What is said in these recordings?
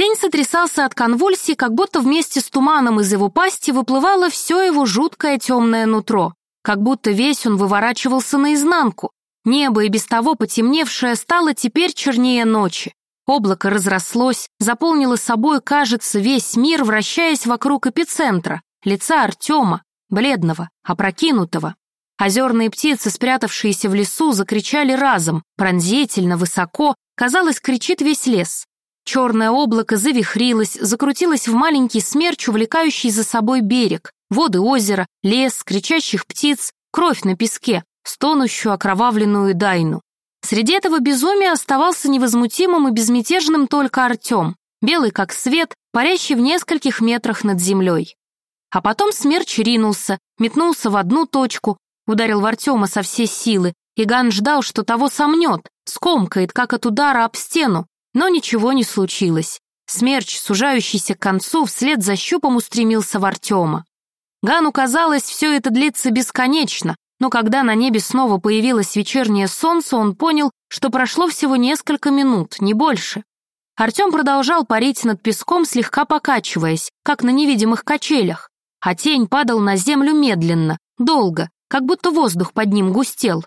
Тень сотрясался от конвульсий, как будто вместе с туманом из его пасти выплывало все его жуткое темное нутро, как будто весь он выворачивался наизнанку. Небо и без того потемневшее стало теперь чернее ночи. Облако разрослось, заполнило собой, кажется, весь мир, вращаясь вокруг эпицентра, лица Артема, бледного, опрокинутого. Озерные птицы, спрятавшиеся в лесу, закричали разом, пронзительно, высоко, казалось, кричит весь лес. Черное облако завихрилось, закрутилось в маленький смерч, увлекающий за собой берег, воды озера, лес, кричащих птиц, кровь на песке, стонущую окровавленную дайну. Среди этого безумия оставался невозмутимым и безмятежным только Артем, белый как свет, парящий в нескольких метрах над землей. А потом смерч ринулся, метнулся в одну точку, ударил в Артема со всей силы, и Ган ждал, что того сомнет, скомкает, как от удара об стену, но ничего не случилось. Смерч, сужающийся к концу, вслед за щупом устремился в Артема. Гану казалось, все это длится бесконечно, но когда на небе снова появилось вечернее солнце, он понял, что прошло всего несколько минут, не больше. Артем продолжал парить над песком, слегка покачиваясь, как на невидимых качелях, а тень падал на землю медленно, долго, как будто воздух под ним густел.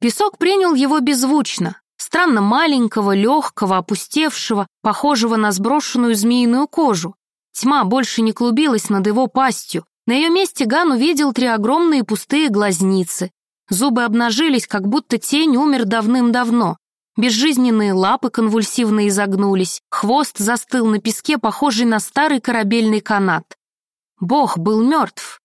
Песок принял его беззвучно, странно маленького, легкого, опустевшего, похожего на сброшенную змеиную кожу. Тьма больше не клубилась над его пастью. На ее месте Ган увидел три огромные пустые глазницы. Зубы обнажились, как будто тень умер давным-давно. Безжизненные лапы конвульсивно изогнулись, хвост застыл на песке, похожий на старый корабельный канат. Бог был мертв.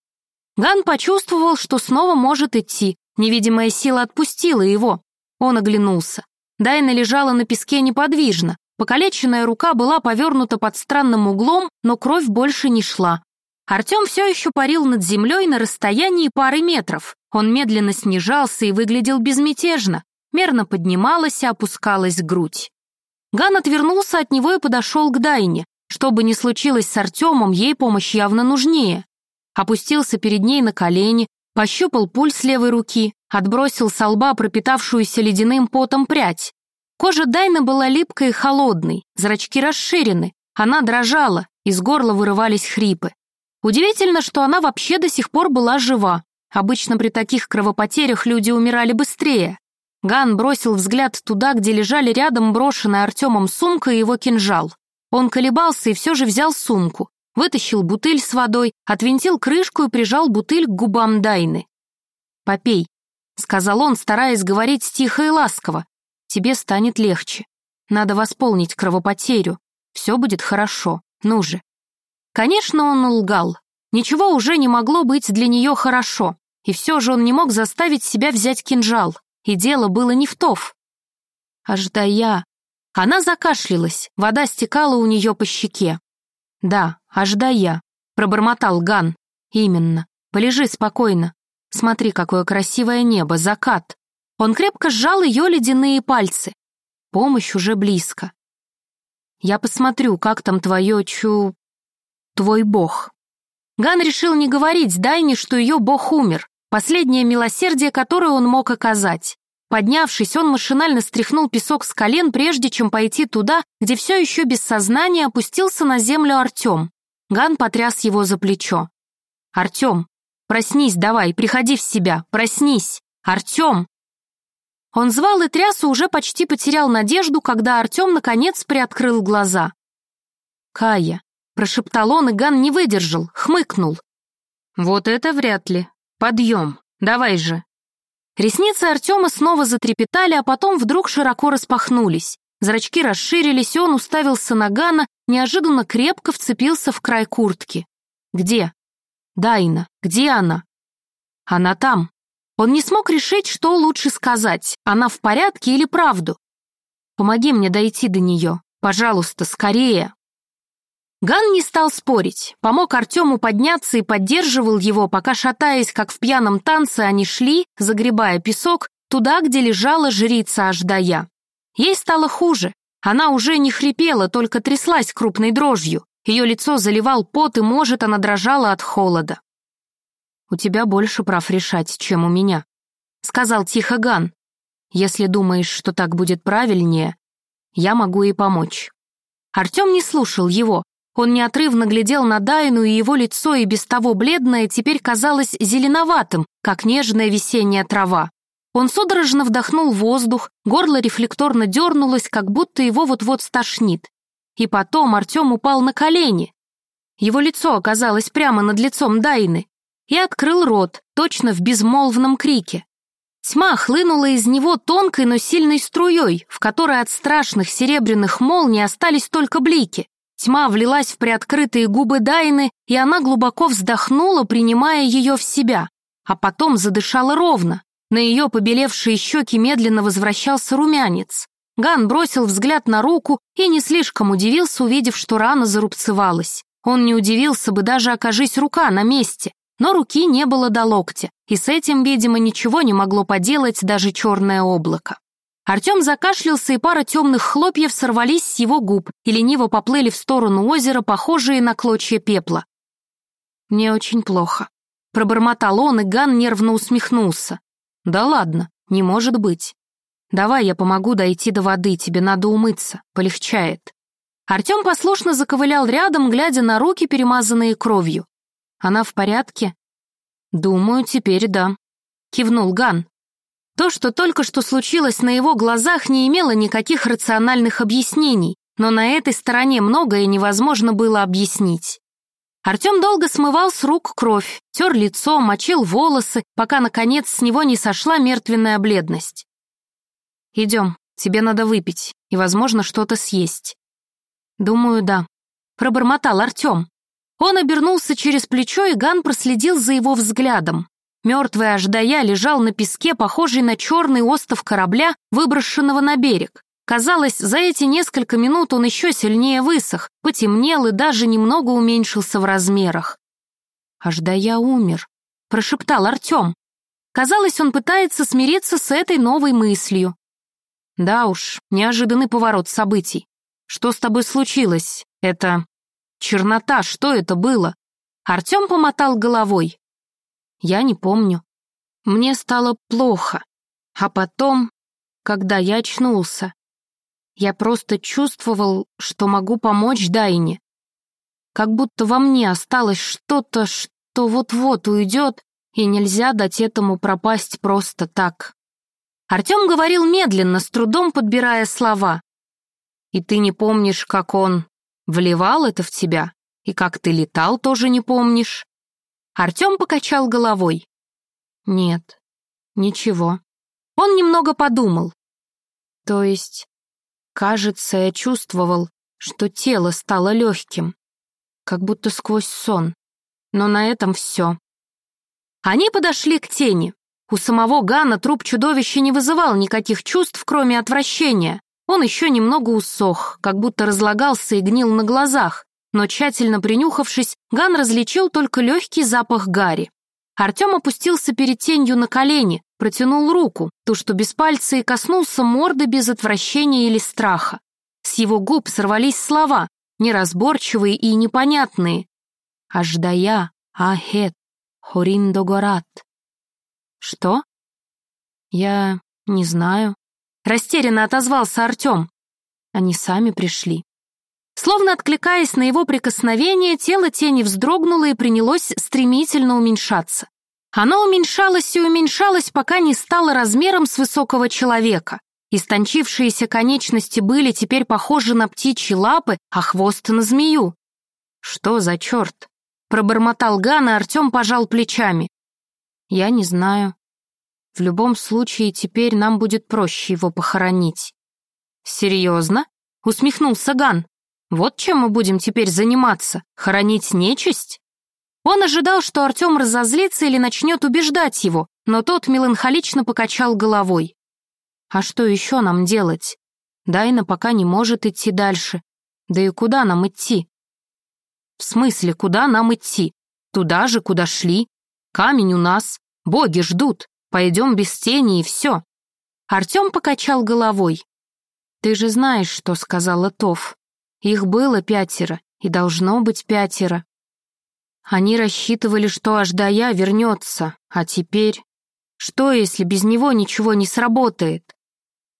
Ган почувствовал, что снова может идти. Невидимая сила отпустила его. Он оглянулся. Дайна лежала на песке неподвижно. Покалеченная рука была повернута под странным углом, но кровь больше не шла. Артем все еще парил над землей на расстоянии пары метров. Он медленно снижался и выглядел безмятежно. Мерно поднималась и опускалась грудь. Ган отвернулся от него и подошел к Дайне. Что бы ни случилось с Артемом, ей помощь явно нужнее. Опустился перед ней на колени, пощупал пульс левой руки, отбросил со лба пропитавшуюся ледяным потом прядь. Кожа Дайны была липкой и холодной, зрачки расширены, она дрожала, из горла вырывались хрипы. Удивительно, что она вообще до сих пор была жива. Обычно при таких кровопотерях люди умирали быстрее. Ган бросил взгляд туда, где лежали рядом брошенная Артемом сумка и его кинжал. Он колебался и все же взял сумку, вытащил бутыль с водой, отвинтил крышку и прижал бутыль к губам Дайны. «Попей», — сказал он, стараясь говорить тихо и ласково. «Тебе станет легче. Надо восполнить кровопотерю. Все будет хорошо. Ну же». Конечно, он лгал. Ничего уже не могло быть для нее хорошо. И все же он не мог заставить себя взять кинжал. И дело было не в тов. Аж. Она закашлялась, вода стекала у нее по щеке. «Да, аж да я», — пробормотал Ган. «Именно. Полежи спокойно. Смотри, какое красивое небо, закат. Он крепко сжал ее ледяные пальцы. Помощь уже близко. Я посмотрю, как там твое чу... твой бог. Ган решил не говорить Дайне, что ее бог умер, последнее милосердие, которое он мог оказать. Поднявшись, он машинально стряхнул песок с колен, прежде чем пойти туда, где все еще без сознания опустился на землю Артем. Ган потряс его за плечо. «Артем, Проснись давай, приходи в себя, проснись! Артем!» Он звал и трясу уже почти потерял надежду, когда Артем наконец приоткрыл глаза. «Кая», — прошептал он, и Ган не выдержал, хмыкнул. «Вот это вряд ли. Подъем, давай же». Ресницы Артема снова затрепетали, а потом вдруг широко распахнулись. Зрачки расширились, и он уставился на Гана, неожиданно крепко вцепился в край куртки. «Где?» Дайна, где она? Она там. Он не смог решить, что лучше сказать, она в порядке или правду. Помоги мне дойти до нее. Пожалуйста, скорее. Ган не стал спорить, помог Артему подняться и поддерживал его, пока, шатаясь, как в пьяном танце, они шли, загребая песок, туда, где лежала жрица Аждая. Ей стало хуже. Она уже не хрипела, только тряслась крупной дрожью. Ее лицо заливал пот, и, может, она дрожала от холода. «У тебя больше прав решать, чем у меня», — сказал тихо Ган. «Если думаешь, что так будет правильнее, я могу и помочь». Артем не слушал его. Он неотрывно глядел на Дайну, и его лицо, и без того бледное, теперь казалось зеленоватым, как нежная весенняя трава. Он судорожно вдохнул воздух, горло рефлекторно дернулось, как будто его вот-вот стошнит. И потом Артем упал на колени. Его лицо оказалось прямо над лицом Дайны и открыл рот, точно в безмолвном крике. Тьма хлынула из него тонкой, но сильной струей, в которой от страшных серебряных молний остались только блики. Тьма влилась в приоткрытые губы Дайны, и она глубоко вздохнула, принимая ее в себя, а потом задышала ровно. На ее побелевшие щеки медленно возвращался румянец. Ган бросил взгляд на руку и не слишком удивился, увидев, что рана зарубцевалась. Он не удивился бы, даже окажись рука на месте, но руки не было до локтя, и с этим, видимо, ничего не могло поделать даже черное облако. Артем закашлялся, и пара темных хлопьев сорвались с его губ и лениво поплыли в сторону озера, похожие на клочья пепла. «Мне очень плохо», — пробормотал он, и Ган нервно усмехнулся. «Да ладно, не может быть. Давай я помогу дойти до воды, тебе надо умыться, полегчает». Артем послушно заковылял рядом, глядя на руки, перемазанные кровью. «Она в порядке?» «Думаю, теперь да», — кивнул Ган. То, что только что случилось на его глазах, не имело никаких рациональных объяснений, но на этой стороне многое невозможно было объяснить. Артем долго смывал с рук кровь, тер лицо, мочил волосы, пока, наконец, с него не сошла мертвенная бледность. «Идем, тебе надо выпить и, возможно, что-то съесть». «Думаю, да», — пробормотал Артем. Он обернулся через плечо, и Ган проследил за его взглядом. Мертвый Аждая лежал на песке, похожий на черный остов корабля, выброшенного на берег. Казалось, за эти несколько минут он еще сильнее высох, потемнел и даже немного уменьшился в размерах. «Аждая умер», — прошептал Артем. Казалось, он пытается смириться с этой новой мыслью. Да уж, неожиданный поворот событий. Что с тобой случилось? Это... Чернота, что это было? Артем помотал головой. Я не помню. Мне стало плохо. А потом, когда я очнулся, я просто чувствовал, что могу помочь Дайне. Как будто во мне осталось что-то, что вот-вот уйдет, и нельзя дать этому пропасть просто так. Артем говорил медленно, с трудом подбирая слова. «И ты не помнишь, как он вливал это в тебя? И как ты летал, тоже не помнишь?» Артем покачал головой. Нет, ничего. Он немного подумал. То есть, кажется, я чувствовал, что тело стало легким, как будто сквозь сон. Но на этом все. Они подошли к тени. У самого Гана труп чудовища не вызывал никаких чувств, кроме отвращения. Он еще немного усох, как будто разлагался и гнил на глазах, но тщательно принюхавшись, Ган различил только легкий запах гари. Артем опустился перед тенью на колени, протянул руку, ту, что без пальца, и коснулся морды без отвращения или страха. С его губ сорвались слова, неразборчивые и непонятные. «Аждая, ахет, хориндогорат». «Что?» «Я не знаю». Растерянно отозвался Артем. Они сами пришли. Словно откликаясь на его прикосновение, тело тени вздрогнуло и принялось стремительно уменьшаться. Оно уменьшалось и уменьшалось, пока не стало размером с высокого человека. Истончившиеся конечности были теперь похожи на птичьи лапы, а хвост на змею. «Что за черт?» — пробормотал Ган, и Артем пожал плечами. «Я не знаю. В любом случае, теперь нам будет проще его похоронить». «Серьезно?» — усмехнулся Ган. Вот чем мы будем теперь заниматься? Хоронить нечисть? Он ожидал, что Артем разозлится или начнет убеждать его, но тот меланхолично покачал головой. А что еще нам делать? Дайна пока не может идти дальше. Да и куда нам идти? В смысле, куда нам идти? Туда же, куда шли. Камень у нас. Боги ждут. Пойдем без тени и все. Артем покачал головой. Ты же знаешь, что сказала Тов. Их было пятеро, и должно быть пятеро. Они рассчитывали, что Аждая вернется, а теперь... Что, если без него ничего не сработает?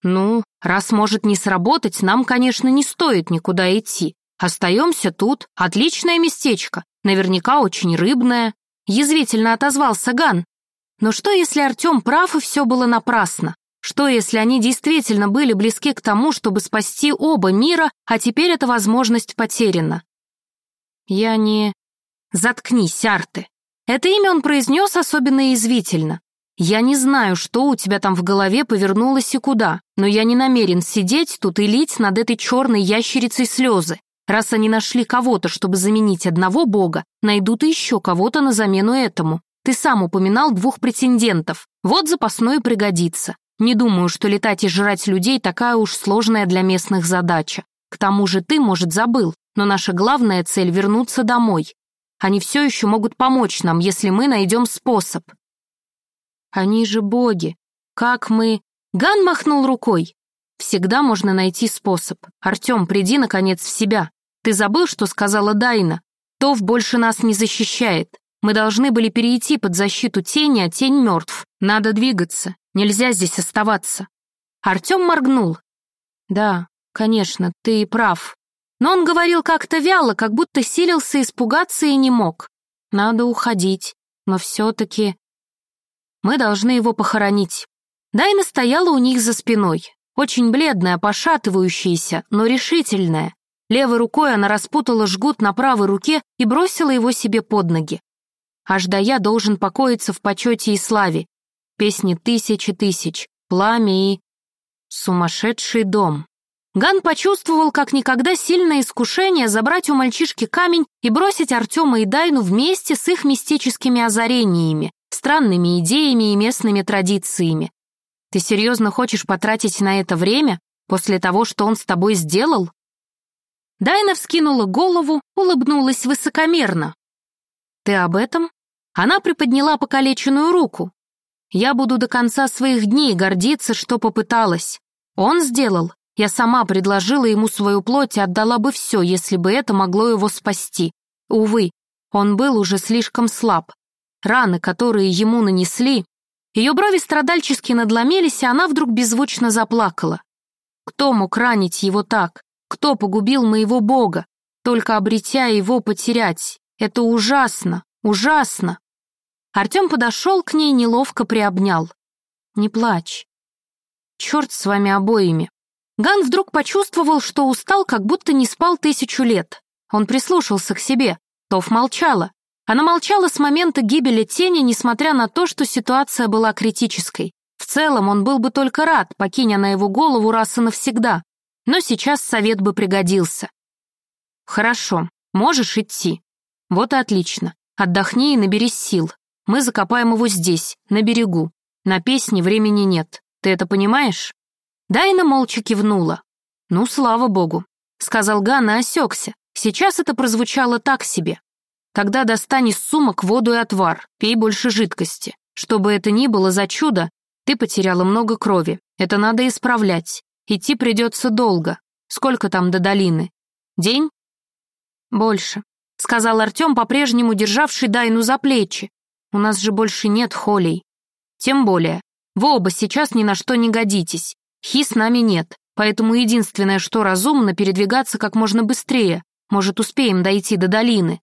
«Ну, раз может не сработать, нам, конечно, не стоит никуда идти. Остаемся тут, отличное местечко, наверняка очень рыбное», — язвительно отозвался Ган. Но что, если Артем прав и все было напрасно? Что, если они действительно были близки к тому, чтобы спасти оба мира, а теперь эта возможность потеряна? Я не... Заткнись, Арты. Это имя он произнес особенно язвительно. Я не знаю, что у тебя там в голове повернулось и куда, но я не намерен сидеть тут и лить над этой черной ящерицей слезы. Раз они нашли кого-то, чтобы заменить одного бога, найдут еще кого-то на замену этому. Ты сам упоминал двух претендентов. Вот запасной пригодится. Не думаю, что летать и жрать людей такая уж сложная для местных задача. К тому же ты, может, забыл, но наша главная цель — вернуться домой. Они все еще могут помочь нам, если мы найдем способ. Они же боги. Как мы... Ган махнул рукой. Всегда можно найти способ. Артем, приди, наконец, в себя. Ты забыл, что сказала Дайна? Тов больше нас не защищает. Мы должны были перейти под защиту тени, а тень мертв. Надо двигаться. Нельзя здесь оставаться. Артем моргнул. Да, конечно, ты и прав. Но он говорил как-то вяло, как будто силился испугаться и не мог. Надо уходить, но все-таки... Мы должны его похоронить. Дайна стояла у них за спиной, очень бледная, пошатывающаяся, но решительная. Левой рукой она распутала жгут на правой руке и бросила его себе под ноги. Аж да я должен покоиться в почете и славе. Песни тысячи тысяч, пламя и... Сумасшедший дом. Ган почувствовал как никогда сильное искушение забрать у мальчишки камень и бросить Артема и Дайну вместе с их мистическими озарениями, странными идеями и местными традициями. Ты серьезно хочешь потратить на это время после того, что он с тобой сделал? Дайна вскинула голову, улыбнулась высокомерно. Ты об этом? Она приподняла покалеченную руку. Я буду до конца своих дней гордиться, что попыталась. Он сделал. Я сама предложила ему свою плоть и отдала бы все, если бы это могло его спасти. Увы, он был уже слишком слаб. Раны, которые ему нанесли... Ее брови страдальчески надломились, и она вдруг беззвучно заплакала. Кто мог ранить его так? Кто погубил моего бога? Только обретя его потерять. Это ужасно, ужасно. Артем подошел к ней, неловко приобнял. «Не плачь. Черт с вами обоими». Ган вдруг почувствовал, что устал, как будто не спал тысячу лет. Он прислушался к себе. Тов молчала. Она молчала с момента гибели тени, несмотря на то, что ситуация была критической. В целом он был бы только рад, покинь на его голову раз и навсегда. Но сейчас совет бы пригодился. «Хорошо, можешь идти». «Вот и отлично. Отдохни и наберись сил. Мы закопаем его здесь, на берегу. На песни времени нет. Ты это понимаешь?» Дайна молча кивнула. «Ну, слава богу», — сказал Ган и осекся. Сейчас это прозвучало так себе. Тогда достань из сумок воду и отвар, пей больше жидкости. Что бы это ни было за чудо, ты потеряла много крови. Это надо исправлять. Идти придется долго. Сколько там до долины? День? Больше, сказал Артем, по-прежнему державший Дайну за плечи. У нас же больше нет холей. Тем более, вы оба сейчас ни на что не годитесь. Хи с нами нет, поэтому единственное, что разумно, передвигаться как можно быстрее. Может, успеем дойти до долины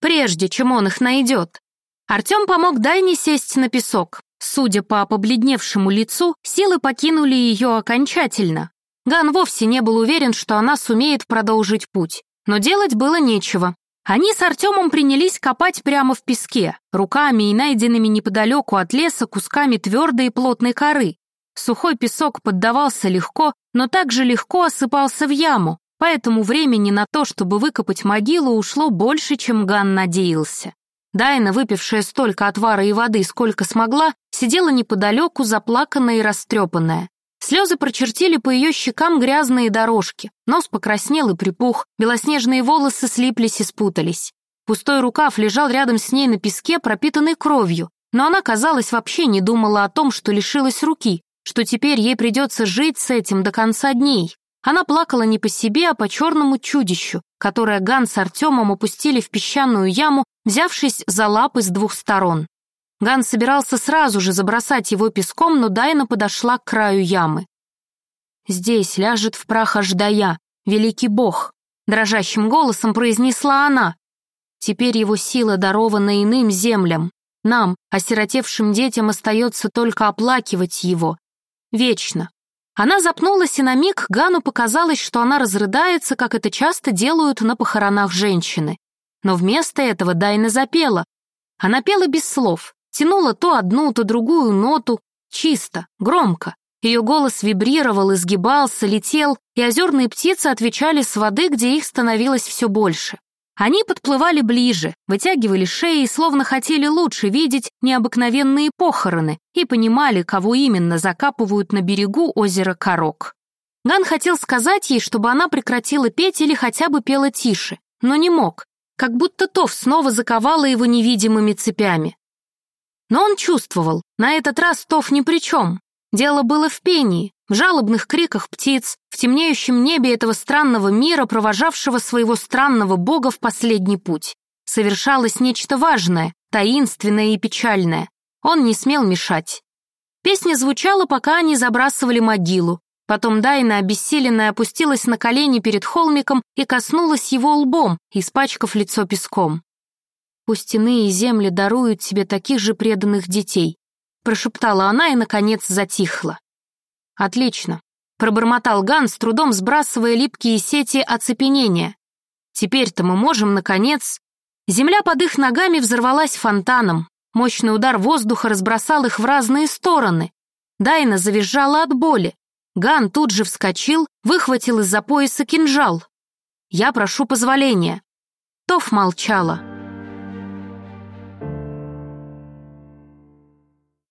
прежде чем он их найдет. Артем помог Дайне сесть на песок. Судя по побледневшему лицу, силы покинули ее окончательно. Ган вовсе не был уверен, что она сумеет продолжить путь. Но делать было нечего. Они с Артемом принялись копать прямо в песке, руками и найденными неподалеку от леса кусками твердой и плотной коры. Сухой песок поддавался легко, но также легко осыпался в яму, Поэтому времени на то, чтобы выкопать могилу, ушло больше, чем Ган надеялся. Дайна, выпившая столько отвара и воды, сколько смогла, сидела неподалеку, заплаканная и растрепанная. Слезы прочертили по ее щекам грязные дорожки, нос покраснел и припух, белоснежные волосы слиплись и спутались. Пустой рукав лежал рядом с ней на песке, пропитанный кровью, но она, казалось, вообще не думала о том, что лишилась руки, что теперь ей придется жить с этим до конца дней. Она плакала не по себе, а по черному чудищу, которое Ган с Артемом опустили в песчаную яму, взявшись за лапы с двух сторон. Ган собирался сразу же забросать его песком, но Дайна подошла к краю ямы. Здесь ляжет в прах Аждая, великий бог, дрожащим голосом произнесла она. Теперь его сила дарована иным землям. Нам, осиротевшим детям, остается только оплакивать его. Вечно. Она запнулась, и на миг Гану показалось, что она разрыдается, как это часто делают на похоронах женщины. Но вместо этого Дайна запела. Она пела без слов, тянула то одну, то другую ноту, чисто, громко. Ее голос вибрировал, изгибался, летел, и озерные птицы отвечали с воды, где их становилось все больше. Они подплывали ближе, вытягивали шеи, словно хотели лучше видеть необыкновенные похороны и понимали, кого именно закапывают на берегу озера Корок. Ган хотел сказать ей, чтобы она прекратила петь или хотя бы пела тише, но не мог, как будто Тов снова заковала его невидимыми цепями. Но он чувствовал, на этот раз Тов ни при чем. Дело было в пении, в жалобных криках птиц, в темнеющем небе этого странного мира, провожавшего своего странного бога в последний путь. Совершалось нечто важное, таинственное и печальное. Он не смел мешать. Песня звучала, пока они забрасывали могилу. Потом Дайна, обессиленная, опустилась на колени перед холмиком и коснулась его лбом, испачкав лицо песком. «Пусть земли даруют тебе таких же преданных детей», прошептала она и, наконец, затихла. «Отлично», — пробормотал Ган, с трудом сбрасывая липкие сети оцепенения. «Теперь-то мы можем, наконец...» Земля под их ногами взорвалась фонтаном. Мощный удар воздуха разбросал их в разные стороны. Дайна завизжала от боли. Ган тут же вскочил, выхватил из-за пояса кинжал. «Я прошу позволения». Тоф молчала.